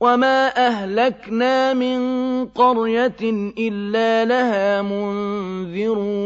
وَمَا أَهْلَكْنَا مِن قَرْيَةٍ إِلَّا لَهَا مُنذِرُونَ